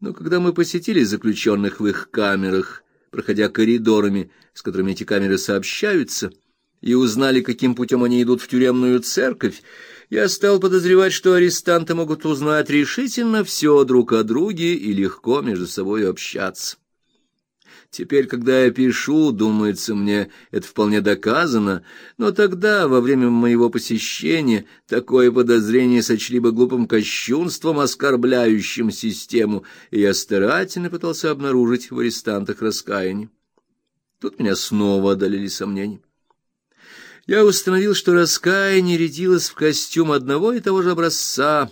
Но когда мы посетили заключенных в их камерах, проходя коридорами, с которыми эти камеры сообщаются, и узнали, каким путем они идут в тюремную церковь, я стал подозревать, что арестанты могут узнать решительно все друг о друге и легко между собой общаться. Теперь, когда я пишу, думается мне, это вполне доказано, но тогда, во время моего посещения, такое подозрение сочли бы глупым кощунством, оскорбляющим систему, и я старательно пытался обнаружить в арестантах раскаяние. Тут меня снова одолели сомнения. Я установил, что раскаяние рядилось в костюм одного и того же образца,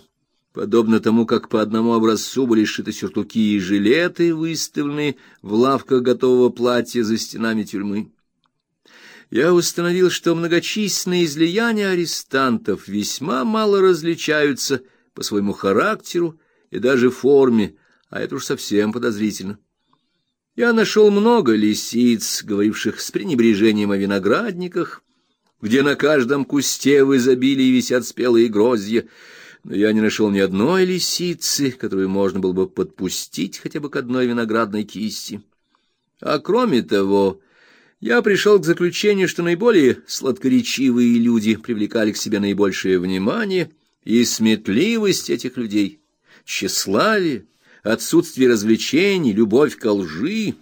подобно тому, как по одному образцу были сшиты сюртуки и жилеты, выставленные в лавках готового платья за стенами тюрьмы. Я установил, что многочисленные излияния арестантов весьма мало различаются по своему характеру и даже форме, а это уж совсем подозрительно. Я нашел много лисиц, говоривших с пренебрежением о виноградниках, где на каждом кусте в изобилии висят спелые гроздья, но я не нашел ни одной лисицы, которую можно было бы подпустить хотя бы к одной виноградной кисти. А кроме того, я пришел к заключению, что наиболее сладкоречивые люди привлекали к себе наибольшее внимание, и сметливость этих людей, тщеславие, отсутствие развлечений, любовь к лжи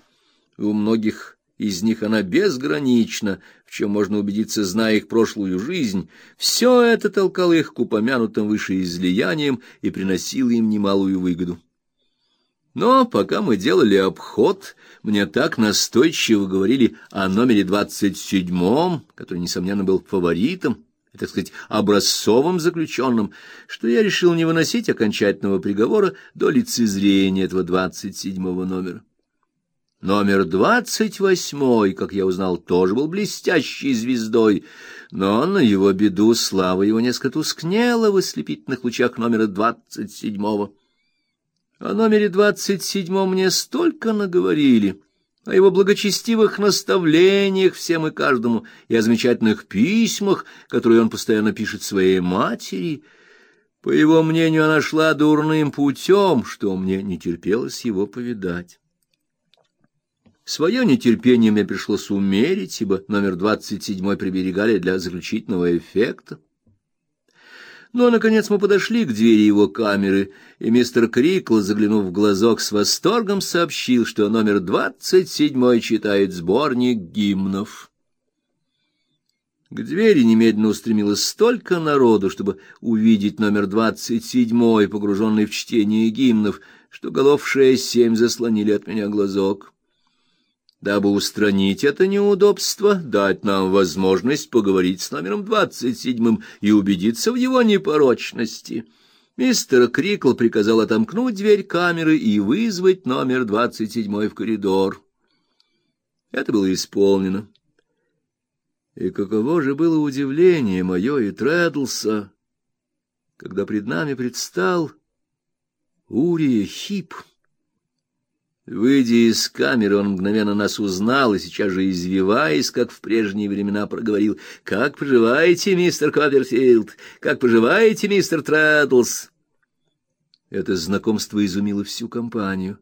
у многих из них она безгранична, в чем можно убедиться, зная их прошлую жизнь, все это толкало их к упомянутым выше излияниям и приносило им немалую выгоду. Но пока мы делали обход, мне так настойчиво говорили о номере двадцать седьмом, который, несомненно, был фаворитом, и, так сказать, образцовым заключенным, что я решил не выносить окончательного приговора до лицезрения этого двадцать седьмого номера. Номер двадцать восьмой, как я узнал, тоже был блестящей звездой, но на его беду слава его несколько тускнела в ослепительных лучах номера двадцать седьмого. О номере двадцать седьмом мне столько наговорили, о его благочестивых наставлениях всем и каждому, и о замечательных письмах, которые он постоянно пишет своей матери. По его мнению, она шла дурным путем, что мне не терпелось его повидать. Свое нетерпение мне пришлось умерить, ибо номер двадцать седьмой приберегали для заключительного эффекта. Но, наконец, мы подошли к двери его камеры, и мистер Крикл, заглянув в глазок, с восторгом сообщил, что номер двадцать седьмой читает сборник гимнов. К двери немедленно устремилось столько народу, чтобы увидеть номер двадцать седьмой, погруженный в чтение гимнов, что голов шесть-семь заслонили от меня глазок дабы устранить это неудобство, дать нам возможность поговорить с номером двадцать седьмым и убедиться в его непорочности. Мистер Крикл приказал отомкнуть дверь камеры и вызвать номер двадцать седьмой в коридор. Это было исполнено. И каково же было удивление мое и Трэдлса, когда пред нами предстал Урия Хип. Выйдя из камеры, он мгновенно нас узнал и сейчас же, извиваясь, как в прежние времена, проговорил «Как поживаете, мистер Копперфилд? Как поживаете, мистер Трэддлс?» Это знакомство изумило всю компанию.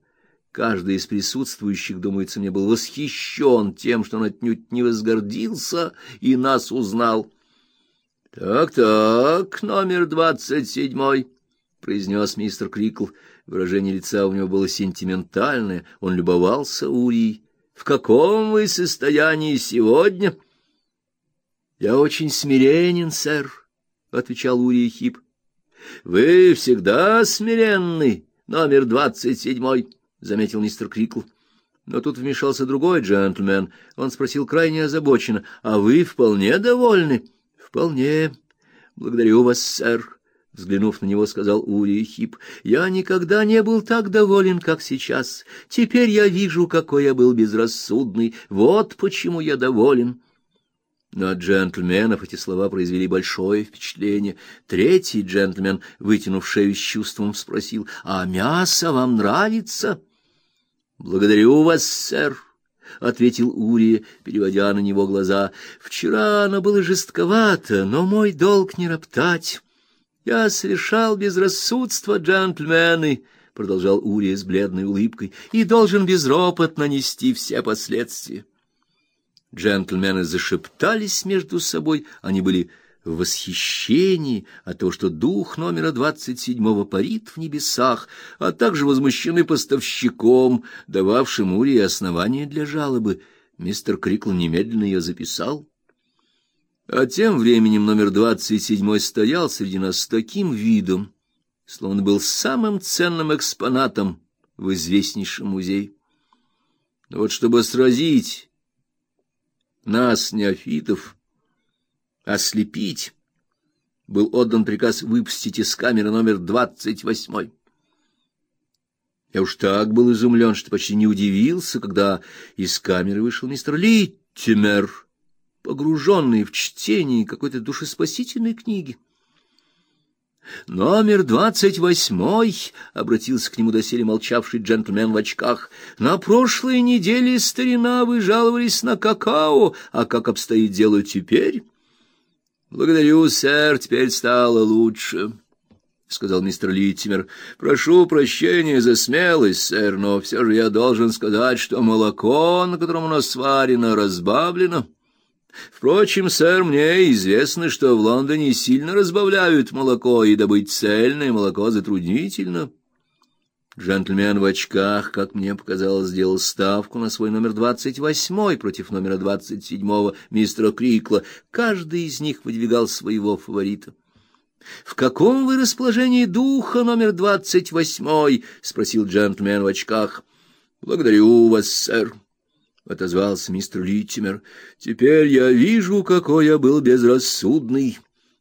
Каждый из присутствующих, думается, мне был восхищен тем, что он отнюдь не возгордился и нас узнал. «Так-так, номер двадцать седьмой», — произнес мистер Крикл, — Выражение лица у него было сентиментальное, он любовался Урией. «В каком вы состоянии сегодня?» «Я очень смиренен, сэр», — отвечал Урий Хип. «Вы всегда смиренный, номер двадцать седьмой», — заметил мистер Крикл. Но тут вмешался другой джентльмен. Он спросил крайне озабоченно, «А вы вполне довольны?» «Вполне. Благодарю вас, сэр». Взглянув на него, сказал Урия Хип, «Я никогда не был так доволен, как сейчас. Теперь я вижу, какой я был безрассудный. Вот почему я доволен». На джентльменов эти слова произвели большое впечатление. Третий джентльмен, вытянув шею с чувством, спросил, «А мясо вам нравится?» «Благодарю вас, сэр». — ответил Урия, переводя на него глаза. — Вчера оно было жестковато, но мой долг не роптать. Я совершал безрассудство, джентльмены, — продолжал Урия с бледной улыбкой, — «и должен безропотно нести все последствия». Джентльмены зашептались между собой, они были в восхищении от того, что дух номера двадцать седьмого парит в небесах, а также возмущены поставщиком, дававшим Урии основания для жалобы. Мистер Крикл немедленно ее записал. А тем временем номер двадцать седьмой стоял среди нас с таким видом, словно был самым ценным экспонатом в известнейшем музее. Вот чтобы сразить нас, неофитов, ослепить, был отдан приказ выпустить из камеры номер двадцать восьмой. Я уж так был изумлен, что почти не удивился, когда из камеры вышел мистер Литтимер, погруженный в чтение какой-то душеспасительной книги. «Номер двадцать восьмой», — обратился к нему доселе молчавший джентльмен в очках, — «на прошлой неделе, старина, вы жаловались на какао, а как обстоит дело теперь?» «Благодарю, сэр, теперь стало лучше», — сказал мистер Литтимер. «Прошу прощения за смелость, сэр, но все же я должен сказать, что молоко, на котором нас сварено, разбавлено». Впрочем, сэр, мне известно, что в Лондоне сильно разбавляют молоко, и добыть цельное молоко затруднительно. Джентльмен в очках, как мне показалось, сделал ставку на свой номер двадцать восьмой против номера двадцать седьмого мистера Крикла. Каждый из них выдвигал своего фаворита. — В каком вы расположении духа, номер двадцать восьмой? — спросил джентльмен в очках. — Благодарю вас, сэр. — отозвался мистер Литтимер. — Теперь я вижу, какой я был безрассудный.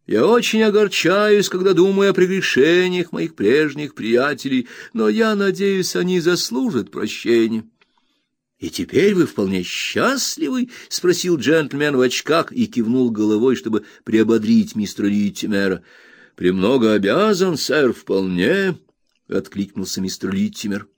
Я очень огорчаюсь, когда думаю о прегрешениях моих прежних приятелей, но я надеюсь, они заслужат прощения. — И теперь вы вполне счастливы? — спросил джентльмен в очках и кивнул головой, чтобы приободрить мистера Литтимера. — Премного обязан, сэр, вполне, — откликнулся мистер Литтимер.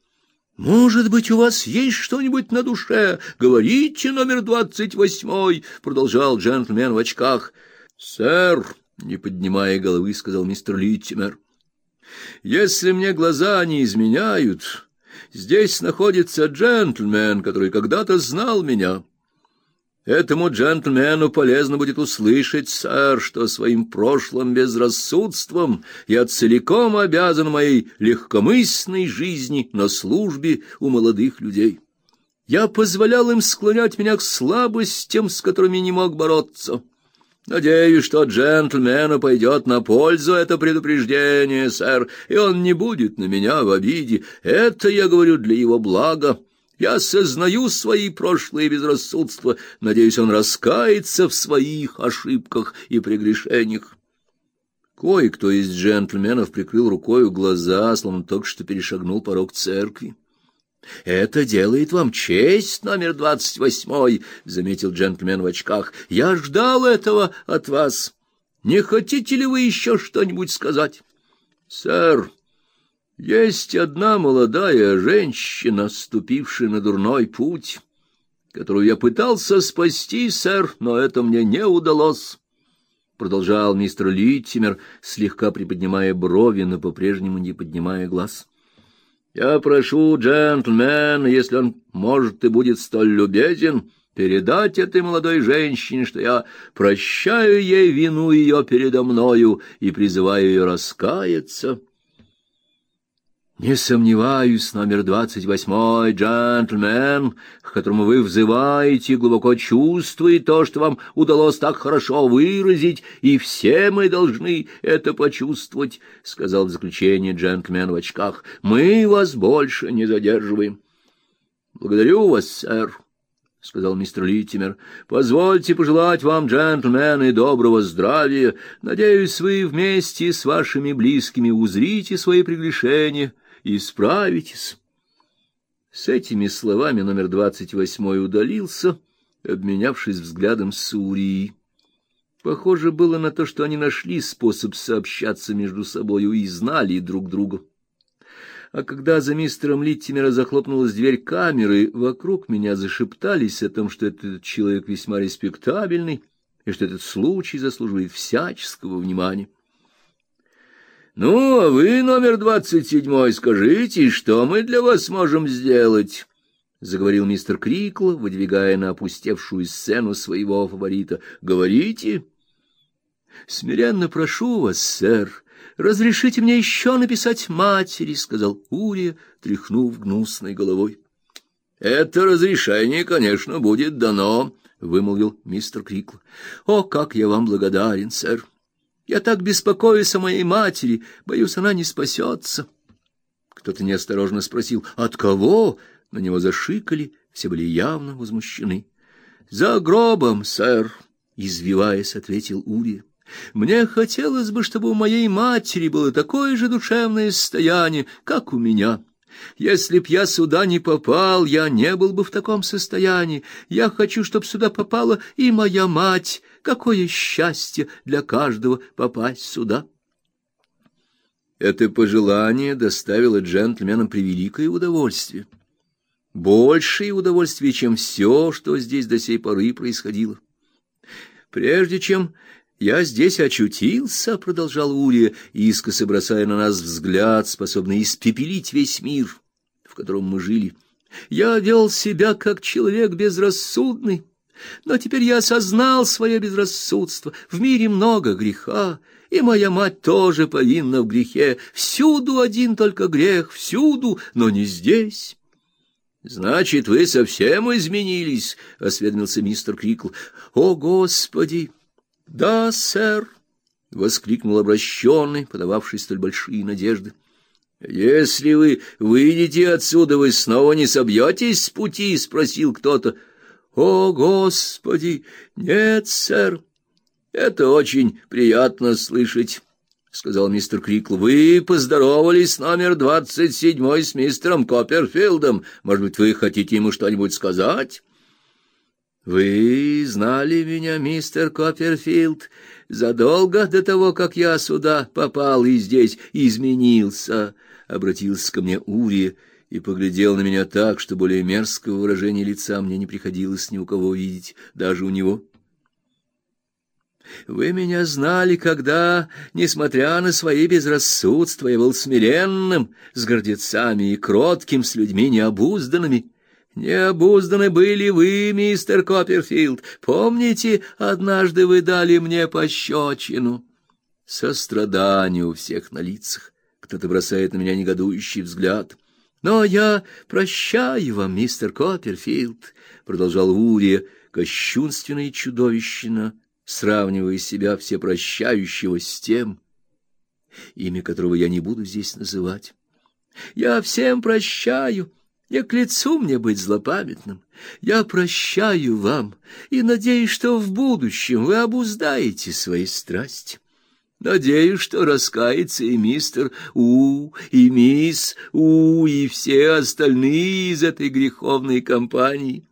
Может быть, у вас есть что-нибудь на душе? Говорите, номер двадцать восьмой, продолжал джентльмен в очках. Сэр, не поднимая головы, сказал мистер Литтимер. Если мне глаза не изменяют, здесь находится джентльмен, который когда-то знал меня. Этому джентльмену полезно будет услышать, сэр, что своим прошлым безрассудством я целиком обязан моей легкомысленной жизни на службе у молодых людей. Я позволял им склонять меня к слабостям, с которыми не мог бороться. Надеюсь, что джентльмену пойдет на пользу это предупреждение, сэр, и он не будет на меня в обиде. Это я говорю для его блага. Я сознаю свои прошлые безрассудства, надеюсь, он раскается в своих ошибках и прегрешениях. Кое-кто из джентльменов прикрыл рукою глаза, словно только что перешагнул порог церкви. — Это делает вам честь, номер двадцать восьмой, — заметил джентльмен в очках. — Я ждал этого от вас. Не хотите ли вы еще что-нибудь сказать? — Сэр, есть одна молодая женщина, ступившая на дурной путь, которую я пытался спасти, сэр, но это мне не удалось. Продолжал мистер Литтимер, слегка приподнимая брови, но по-прежнему не поднимая глаз. Я прошу, джентльмен, если он может и будет столь любезен, передать этой молодой женщине, что я прощаю ей вину ее передо мною и призываю ее раскаяться. Не сомневаюсь, номер двадцать восьмой джентльмен, к которому вы взываете, глубоко чувствует то, что вам удалось так хорошо выразить, и все мы должны это почувствовать, — сказал в заключение джентльмен в очках. — Мы вас больше не задерживаем. — Благодарю вас, сэр, — сказал мистер Литтимер. — Позвольте пожелать вам, джентльмены, доброго здравия. Надеюсь, вы вместе с вашими близкими узрите свои прегрешения и справитесь. С этими словами номер двадцать восьмой удалился, обменявшись взглядом с Урией. Похоже было на то, что они нашли способ сообщаться между собою и знали друг друга. А когда за мистером Литтимера захлопнулась дверь камеры, вокруг меня зашептались о том, что этот человек весьма респектабельный и что этот случай заслуживает всяческого внимания. Ну, а вы, номер двадцать седьмой, скажите, что мы для вас можем сделать? — заговорил мистер Крикл, выдвигая на опустевшую сцену своего фаворита. — Говорите. — Смиренно прошу вас, сэр, разрешите мне еще написать матери, — сказал Урия, тряхнув гнусной головой. — Это разрешение, конечно, будет дано, — вымолвил мистер Крикл. — О, как я вам благодарен, сэр! Я так беспокоюсь о моей матери, боюсь, она не спасется. Кто-то неосторожно спросил, от кого? На него зашикали, все были явно возмущены. За гробом, сэр, извиваясь, ответил Урия. Мне хотелось бы, чтобы у моей матери было такое же душевное состояние, как у меня. Если б я сюда не попал, я не был бы в таком состоянии. Я хочу, чтобы сюда попала и моя мать. Какое счастье для каждого попасть сюда. Это пожелание доставило джентльменам превеликое удовольствие. Большее удовольствие, чем все, что здесь до сей поры происходило. Прежде чем я здесь очутился, продолжал Урия, искоса бросая на нас взгляд, способный испепелить весь мир, в котором мы жили. Я вел себя как человек безрассудный, но теперь я осознал свое безрассудство. В мире много греха, и моя мать тоже повинна в грехе. Всюду один только грех, всюду, но не здесь. Значит, вы совсем изменились, осведомился мистер Крикл. О, господи! Да, сэр, воскликнул обращенный, подававший столь большие надежды. Если вы выйдете отсюда, вы снова не собьетесь с пути, спросил кто-то. О, господи, нет, сэр. Это очень приятно слышать, сказал мистер Крикл. Вы поздоровались номер двадцать седьмой с мистером Копперфилдом. Может быть, вы хотите ему что-нибудь сказать? Вы знали меня, мистер Копперфилд, задолго до того, как я сюда попал и здесь изменился, обратился ко мне Урия и поглядел на меня так, что более мерзкого выражения лица мне не приходилось ни у кого видеть, даже у него. Вы меня знали, когда, несмотря на свои безрассудства, я был смиренным с гордецами и кротким с людьми необузданными. Необузданы были вы, мистер Копперфилд. Помните, однажды вы дали мне пощечину? Сострадание у всех на лицах. Кто-то бросает на меня негодующий взгляд. Но я прощаю вам, мистер Копперфилд, продолжал Урия, кощунственно и чудовищно, сравнивая себя всепрощающего с тем, имя которого я не буду здесь называть. Я всем прощаю. Не к лицу мне быть злопамятным. Я прощаю вам и надеюсь, что в будущем вы обуздаете свои страсти. Надеюсь, что раскается и мистер У, и мисс У, и все остальные из этой греховной компании.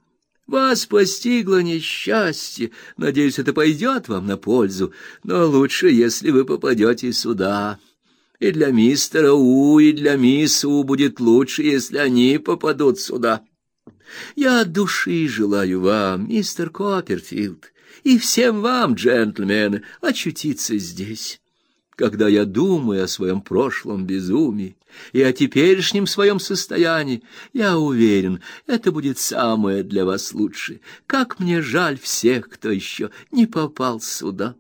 Вас постигло несчастье, надеюсь, это пойдет вам на пользу, но лучше, если вы попадете сюда». И для мистера У, и для мисс У будет лучше, если они попадут сюда. Я от души желаю вам, мистер Копперфилд, и всем вам, джентльмены, очутиться здесь. Когда я думаю о своем прошлом безумии и о теперешнем своем состоянии, я уверен, это будет самое для вас лучшее. Как мне жаль всех, кто еще не попал сюда.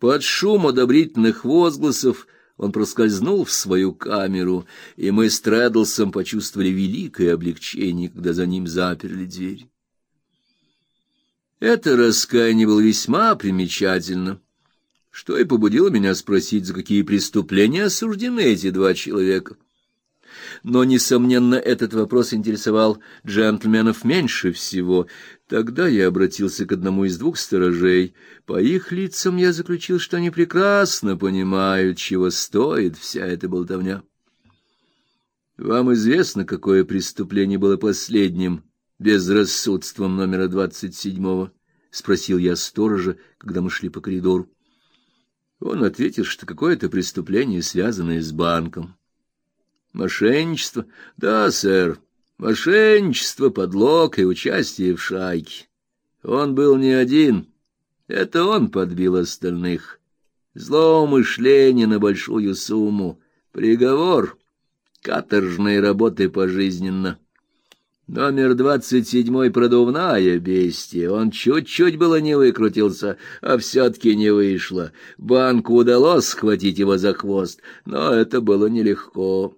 Под шум одобрительных возгласов он проскользнул в свою камеру, и мы с Трэддлсом почувствовали великое облегчение, когда за ним заперли дверь. Это раскаяние было весьма примечательно, что и побудило меня спросить, за какие преступления осуждены эти два человека. Но, несомненно, этот вопрос интересовал джентльменов меньше всего, Тогда я обратился к одному из двух сторожей. По их лицам я заключил, что они прекрасно понимают, чего стоит вся эта болтовня. Вам известно, какое преступление было последним безрассудством номера двадцать седьмого? спросил я сторожа, когда мы шли по коридору. Он ответил, что какое-то преступление, связанное с банком. Мошенничество? Да, сэр. Мошенничество, подлог и участие в шайке. Он был не один. Это он подбил остальных. Злоумышление на большую сумму. Приговор — каторжной работы пожизненно. Номер двадцать седьмой продувная бестия. Он чуть-чуть было не выкрутился, а все-таки не вышло. Банку удалось схватить его за хвост, но это было нелегко.